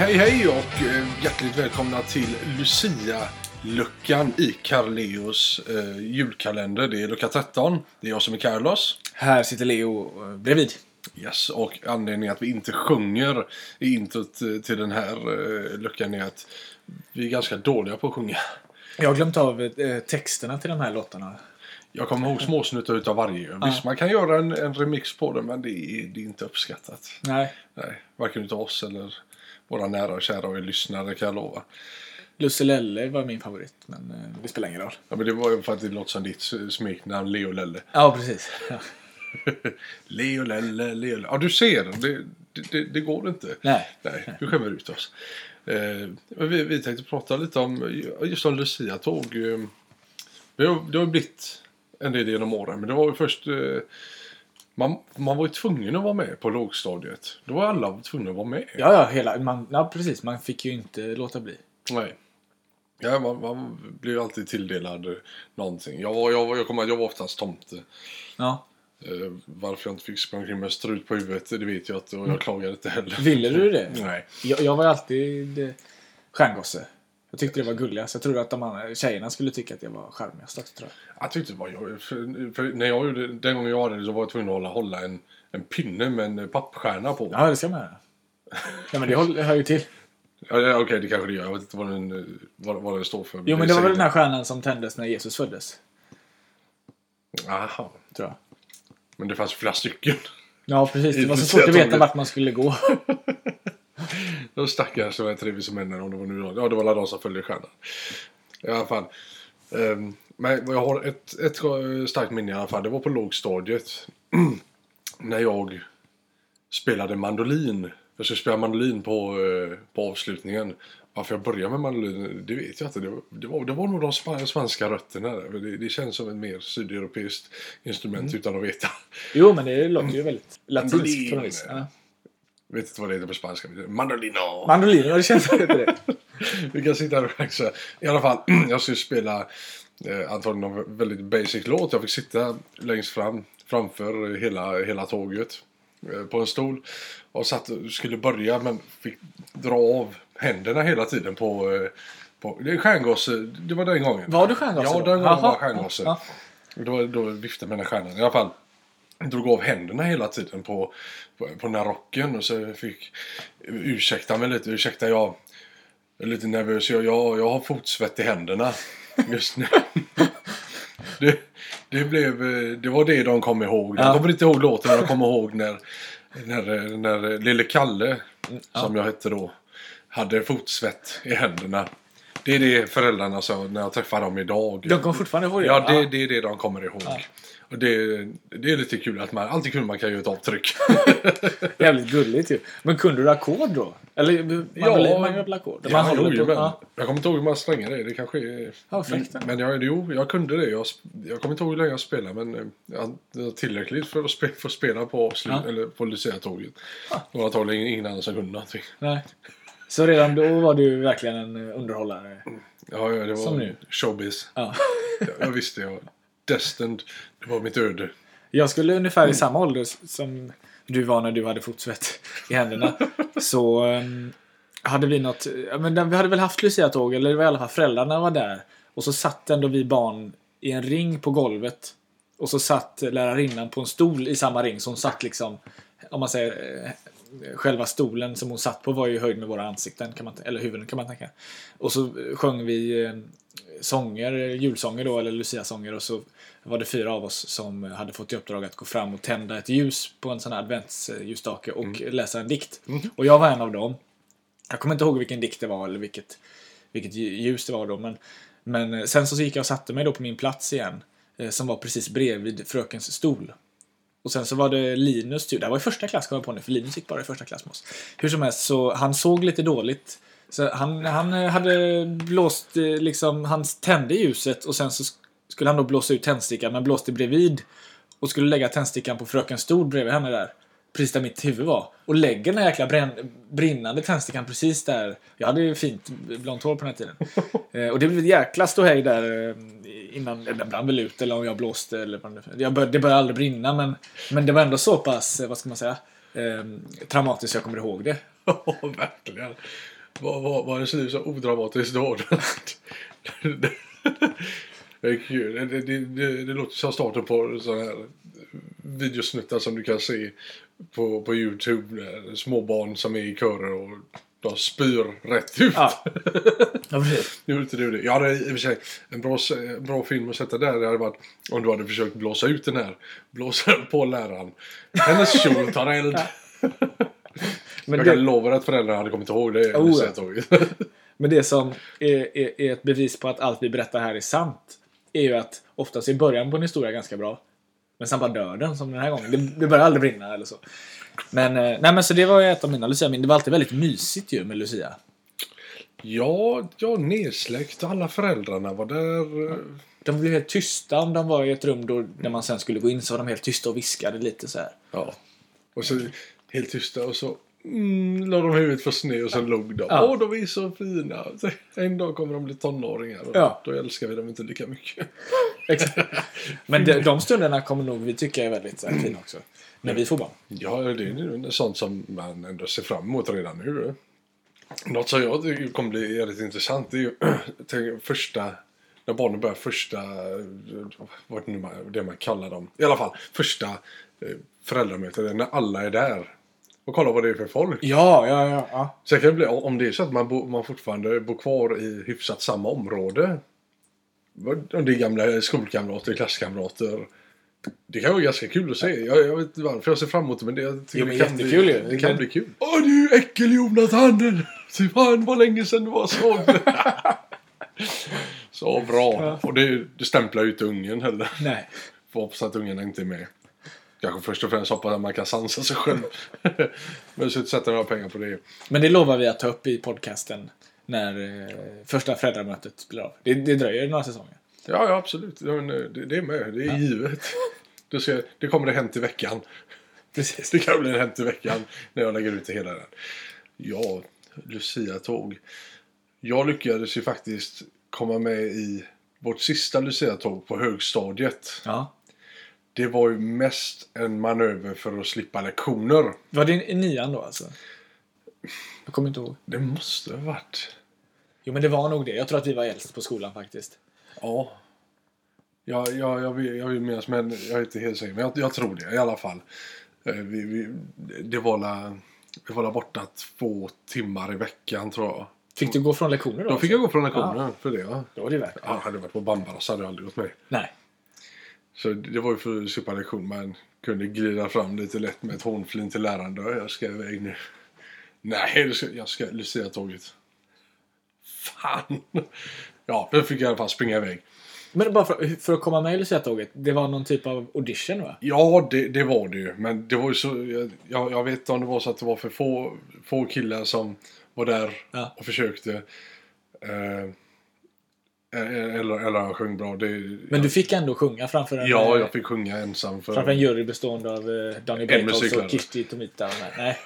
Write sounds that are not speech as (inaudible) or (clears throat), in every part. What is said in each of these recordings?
Hej, hej, och eh, hjärtligt välkomna till Lucia-luckan i Carleos eh, julkalender. Det är lucka 13. Det är jag som är Carlos. Här sitter Leo eh, bredvid. Yes, och anledningen att vi inte sjunger i introt eh, till den här eh, luckan är att vi är ganska dåliga på att sjunga. Jag har glömt av eh, texterna till de här låtarna. Jag kommer ihåg småsnuttar utav varje. Visst, man kan göra en, en remix på det, men det är, det är inte uppskattat. Nej. Nej, varken utav oss eller våra nära och kära och lyssnare kan jag lova. Lusselelle var min favorit, men eh, det spelar ingen roll. Ja, men det var ju för att det låter som ditt smeknamn Leo Lelle. Ja, precis. Ja. (laughs) Leo Lelle, Leo Lelle. Ja, du ser. Det, det, det går inte. Nej. Nej, du skämmer ut oss. Eh, vi, vi tänkte prata lite om just om Lucia-tåg. Eh, det, har, det har blivit en del genom åren, men det var ju först... Eh, man, man var ju tvungen att vara med på lågstadiet. Då var alla tvungna att vara med. Ja, ja, hela, man, ja, precis. Man fick ju inte låta bli. Nej. Ja, man, man blev ju alltid tilldelad någonting. Jag, var, jag, var, jag kommer ihåg att jag var oftast tomte. Ja. Eh, varför jag inte fick springa omkring med strut på huvudet, det vet jag inte och jag klagade inte heller. Ville du det? Nej. Jag, jag var alltid eh, stjärngosse. Jag tyckte det var gulligast. Jag trodde att de andra tjejerna skulle tycka att jag var charmigast också, tror jag. Jag tyckte det var jag. För, för när jag gjorde, den gången jag hade det så var jag tvungen att hålla, hålla en, en pinne med en pappstjärna på. Ja, det ska man göra. Ja, men det håll- hör ju till. Ja, ja, Okej, det kanske det gör. Jag vet inte vad den, vad, vad den står för. Jo, men det var väl den här stjärnan som tändes när Jesus föddes, Aha. tror jag. Men det fanns flera stycken. Ja, precis. Det var så (laughs) Det svårt att veta vart man skulle gå. (laughs) De stackars är trevliga männen om det var nu. Ja, det var alla de som följde stjärnan. I alla fall. Um, men jag har ett, ett starkt minne i alla fall. Det var på lågstadiet. (clears throat) när jag spelade mandolin. Jag skulle spela mandolin på, eh, på avslutningen. Varför jag började med mandolin, det vet jag inte. Det var, det var, det var nog de spanska rötterna. Det, det känns som ett mer sydeuropeiskt instrument utan att veta. Jo, men det låter ju väldigt (laughs) latinskt på något vis. Ja. Jag vet inte vad det heter på spanska. Mandolino! Mandolin, ja det känns inte det. (laughs) Vi kan sitta här och skäxa. I alla fall, (clears throat) jag skulle spela eh, antagligen en väldigt basic låt. Jag fick sitta längst fram framför hela, hela tåget eh, på en stol. Och satt och skulle börja men fick dra av händerna hela tiden på... Eh, på det är stjärngosse, det var den gången. Var du stjärngosse Ja, då? den gången var Jaha. jag stjärngosse. Ja. Då, då viftade här stjärnan. I alla fall. Drog av händerna hela tiden på, på, på den här rocken. Och så fick ursäkta mig lite. Ursäkta, jag är lite nervös. Jag, jag, jag har fotsvett i händerna just nu. (laughs) det, det, blev, eh, det var det de kom ihåg. De Ja. kommer inte ihåg låten, de kommer ihåg när, när, när lille Kalle, som jag hette då, hade fotsvett i händerna. Det är det föräldrarna sa när jag träffar dem idag. De kommer fortfarande ihåg det? Ja, det, det är det de kommer ihåg. Och det, det är lite kul att man, alltid kul man kan göra ett avtryck. (laughs) Jävligt gulligt ju. Men kunde du ackord då? Eller mandolin, man gör väl ackord? Man Ja, håller jo, på- ja. Jag kommer inte ihåg hur många strängar det är. Det kanske är... Ja, men men jag, jo, jag kunde det. Jag, jag kommer inte ihåg hur länge jag spelade men eh, jag, var tillräckligt för att spe, få spela på, avslut, Ja. eller på Lucia-tåget. Det var antagligen ingen annan som kunde någonting. Nej. Så redan då var du verkligen en underhållare? Ja, ja det var Som nu. showbiz. Ja. Jag, jag visste, jag destined. Det var mitt öde. Jag skulle ungefär i samma ålder som du var när du hade fotsvett i händerna. Så um, hade vi något, men vi hade väl haft Lucia-tåg, eller det var i alla fall föräldrarna var där. Och så satt ändå vi barn i en ring på golvet. Och så satt lärarinnan på en stol i samma ring. Hon satt liksom, om man säger, eh, själva stolen som hon satt på var ju höjd med våra ansikten, kan man, eller huvuden kan man tänka. Och så eh, sjöng vi eh, sånger, julsånger då, eller Lucia-sånger. Och så var det fyra av oss som hade fått i uppdrag att gå fram och tända ett ljus på en sån här adventsljusstake och läsa en dikt. Och jag var en av dem. Jag kommer inte ihåg vilken dikt det var eller vilket, vilket ljus det var då. Men, men eh, sen så gick jag och satte mig då på min plats igen. Som var precis bredvid frökens stol. Och sen så var det Linus tur. Det här var i första klass kom jag på nu, för Linus gick bara i första klass med oss. Hur som helst, så han såg lite dåligt. Så han, han eh, hade blåst, eh, liksom, han tände ljuset och sen så skulle han då blåsa ut tändstickan, men blåste bredvid. Och skulle lägga tändstickan på fröken Stord bredvid henne där. Precis där mitt huvud var. Och lägger den här jäkla bränn, brinnande tändstickan precis där. Jag hade ju fint blont hår på den här tiden. (laughs) eh, och det blev ett jäkla ståhej där eh, innan den brann väl ut eller om jag blåste eller vad jag bör, Det började aldrig brinna men, men det var ändå så pass, eh, vad ska man säga, eh, traumatiskt jag kommer ihåg det. (laughs) Ja, verkligen. Var, var, var det slut så odramatiskt då? (laughs) Det, det, det, det låter som starten på sådana här videosnuttar som du kan se på, på Youtube. Där små barn som är i körer och de spyr rätt ut. Ja, (laughs) ja precis. Inte du det. Jag hade i och för sig en bra, bra film att sätta där. Det hade varit om du hade försökt blåsa ut den här. Blåsa (laughs) på läraren. Hennes kjol tar eld. (laughs) Men jag det, kan lova att föräldrarna hade kommit ihåg det. Oh, ja. Men det som är, är, är ett bevis på att allt vi berättar här är sant är ju att oftast är början på en historia ganska bra. Men sen bara dör den som den här gången. Det, det börjar aldrig brinna eller så. Men, eh, nej, men så det var ju ett av mina lucia Det var alltid väldigt mysigt ju med Lucia. Ja, ja, nedsläckt. Alla föräldrarna var där. De blev helt tysta om de var i ett rum då, när man sen skulle gå in så var de helt tysta och viskade lite så här. Ja. Och så helt tysta och så mm, la de huvudet för sned och sen log de. Åh, Ja. de är så fina. En dag kommer de bli tonåringar och Ja. då älskar vi dem inte lika mycket. (laughs) Exakt. Men de, de stunderna kommer nog vi tycka är väldigt här, fina också. När vi får barn. Ja, det är ju sånt som man ändå ser fram emot redan nu. Något som jag tycker kommer bli jävligt intressant är ju (clears throat) första när barnen börjar första, eh, vad det nu man, det man kallar dem, i alla fall första eh, föräldramötet, när alla är där. Och kolla vad det är för folk. Ja, ja, ja. ja. Sen kan det bli, om det är så att man, bo, man fortfarande bor kvar i hyfsat samma område. Om det är gamla skolkamrater, klasskamrater. Det kan vara ganska kul att se. Jag, jag vet inte varför jag ser fram emot det men det, jag tycker Jo, men det kan jättekul bli. Det kan Men- bli kul. Åh du äckel Jonathan! (laughs) Fy fan vad länge sedan du var så. (laughs) så bra. Och det, det stämplar ju inte ungen heller. Nej. Får hoppas att ungarna inte är med. Kanske först och främst hoppas att man kan sansa sig själv. (laughs) men så inte sätta några pengar på det. Men det lovar vi att ta upp i podcasten när eh, första föräldramötet blir av. Det, det dröjer några säsonger. Ja, ja absolut. Ja, eh, det, det är med. Det är givet. Det, ska, det kommer det hänt i veckan. (laughs) Precis. Det kan bli hänt i veckan när jag lägger ut det hela där. Ja, Lucia-tåg. Jag lyckades ju faktiskt komma med i vårt sista Lucia-tåg på högstadiet. Ja. Det var ju mest en manöver för att slippa lektioner. Var det i nian då alltså? Jag kommer inte ihåg. Det måste ha varit. Jo men det var nog det. Jag tror att vi var äldst på skolan faktiskt. Ja. Ja, ja, jag, vill, jag vill minnas, men jag är inte helt säker. Men jag, jag tror det i alla fall. Eh, Vi, vi, det var la, vi var la borta två timmar i veckan tror jag. Fick du gå från lektioner då? Då fick jag gå från lektionen för det. Ja. Då var det värt det. Ja, hade jag varit på Bambara så hade jag aldrig gått med. Nej. Så det var ju för lektion. Man kunde glida fram lite lätt med ett hånflin till läraren. Då, jag ska iväg nu. Nej, det ska, jag ska Lucia-tåget. Fan! Ja, då fick jag i alla fall springa iväg. Men bara för, för att komma med i Lucia-tåget. Det var någon typ av audition va? Ja, det, det var det ju. Men det var ju så... Jag, jag jag vet inte om det var så att det var för få, få killar som var där Ja. och försökte. Eh, eller, eller han sjöng bra. Det, Men du fick ändå sjunga framför en, Ja, eh, jag fick sjunga ensam. För, framför en jury bestående av eh, Daniel En Bergholtz musiklärare. och Kirsti Tomita. Nej.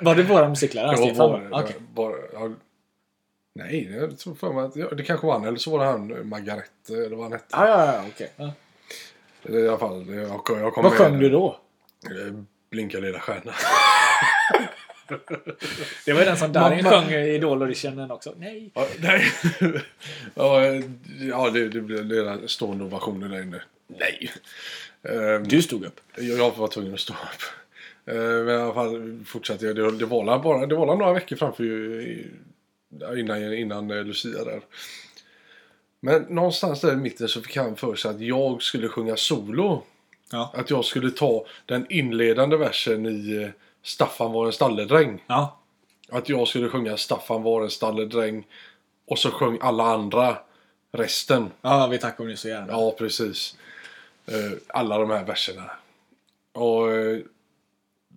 Var det våra musiklärare? Ja, det. Okej. Bara, ja, nej, jag tror för mig att ja, det kanske var han. Eller så var det han eh, Margarete, eller vad han hette. Ja, ja, ja, okej. Ja. I alla fall, jag, jag kom Vad sjöng du då? Eh, Blinka lilla stjärna. (laughs) Det var ju den som Darin Mamma- sjöng i Idol-auditionen också. Nej. Ja, nej. (laughs) ja, ja, det, det blev det stående ovationer där inne. Nej. Eh, Du stod upp. Jag, jag var tvungen att stå upp. Eh, Men i alla fall fortsatte jag. Det, det var bara det var några veckor framför innan, innan eh, Lucia där. Men någonstans där i mitten så fick han för sig att jag skulle sjunga solo. Ja. Att jag skulle ta den inledande versen i eh, Staffan var en stalledräng. Ja. Att jag skulle sjunga Staffan var en stalledräng. Och så sjöng alla andra resten. Ja, vi tackar ni så gärna. Ja, precis. Eh, alla de här verserna. Och eh,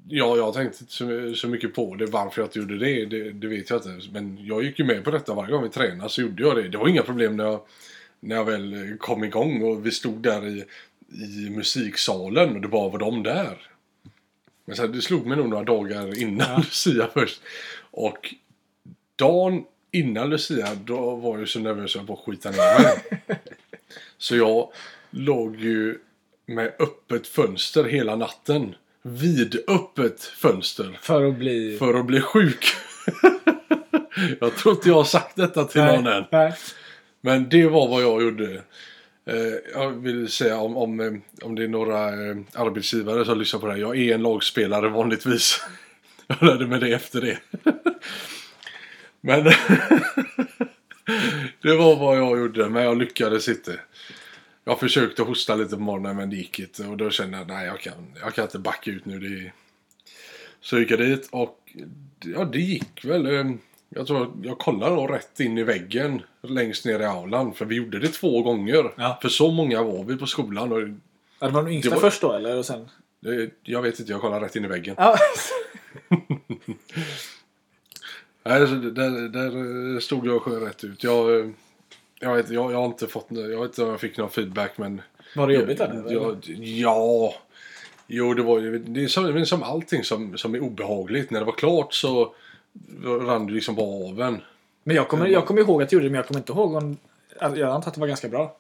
ja, jag tänkte inte så, mycket på det. Varför jag inte gjorde det, det, det vet jag inte. Men jag gick ju med på detta varje gång vi tränade så gjorde jag det. Det var inga problem när jag, när jag väl kom igång och vi stod där i, i musiksalen och det bara var de där. Men sen, det slog mig nog några dagar innan Ja. Lucia först. Och dagen innan Lucia, då var jag så nervös att jag bara skita ner mig. (laughs) Så jag låg ju med öppet fönster hela natten. vidöppet fönster För att bli... för att bli sjuk. (laughs) jag tror inte jag har sagt detta till någon än. nej. Men det var vad jag gjorde. Eh, jag vill säga om, om, eh, om det är några eh, arbetsgivare som lyssnar på det här. Jag är en lagspelare vanligtvis. (laughs) jag lärde mig det efter det. (laughs) Men (laughs) det var vad jag gjorde. Men jag lyckades inte. Jag försökte hosta lite på morgonen men det gick inte. Och då kände jag nej jag kan, jag kan inte backa ut nu. Det... Så gick jag dit och ja, det gick väl eh, Jag tror jag kollade då rätt in i väggen längst ner i aulan. För vi gjorde det två gånger. Ja. För så många var vi på skolan. Och Ja, det var de yngsta var- först då eller? Och sen... jag vet inte, jag kollade rätt in i väggen. Ja. (laughs) Nej, så det- där, där stod jag och sjöng rätt ut. Jag, eh, jag, vet, jag, jag har inte fått jag vet inte om jag fick någon feedback men... Var det jobbigt eller? Ja, ja. Jo, det var ju det är som, som allting som, som är obehagligt. När det var klart så rann det liksom bara av en. Men jag kommer, jag kommer ihåg att jag gjorde det, men jag kommer inte ihåg om... alltså, Jag antar att det var ganska bra.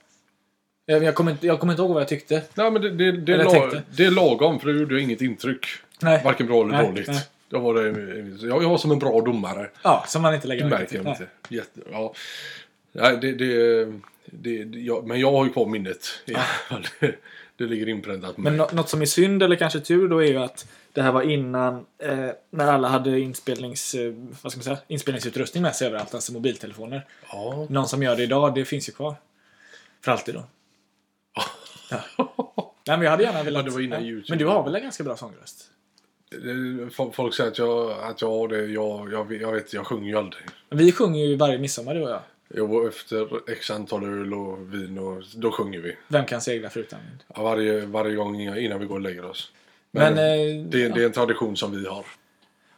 Eh, Jag kommer inte, jag kommer inte ihåg vad jag tyckte. Nej, men det, det, det, är det är lagom för det gjorde inget intryck. Nej. Varken bra eller Nej, dåligt. nej. Jag var, det, jag, jag var som en bra domare. Ja, som man inte lägger märker till. jag inte. Jätte, ja. Nej, det, det, det, jag, men jag har ju kvar minnet. fall. (laughs) Det, ligger inpräntat mig. Men nå- något som är synd, eller kanske tur, då är ju att det här var innan eh, när alla hade inspelnings, eh, vad ska man säga, inspelningsutrustning med sig överallt, alltså mobiltelefoner. Ja. Någon som gör det idag, det finns ju kvar. För alltid då. (laughs) Nej, men jag hade gärna velat... det var innan ja. YouTube. Men du har väl en ganska bra sångröst? Folk säger att jag, att jag har det. Jag, jag, vet- jag vet, jag sjunger ju aldrig. Vi sjunger ju varje midsommar, du och jag. Jo, efter x antal öl och vin och då sjunger vi. Vem kan segla förutom? Ja, Varje, varje gång innan vi går och lägger oss. Men, Men, eh, det, ja. det är en tradition som vi har.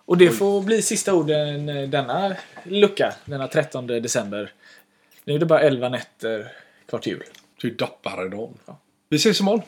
Och det får bli sista orden eh, denna lucka, denna 13 december. Nu är det bara 11 nätter kvar till jul. Till dapparedagen. Ja. Vi ses imorgon.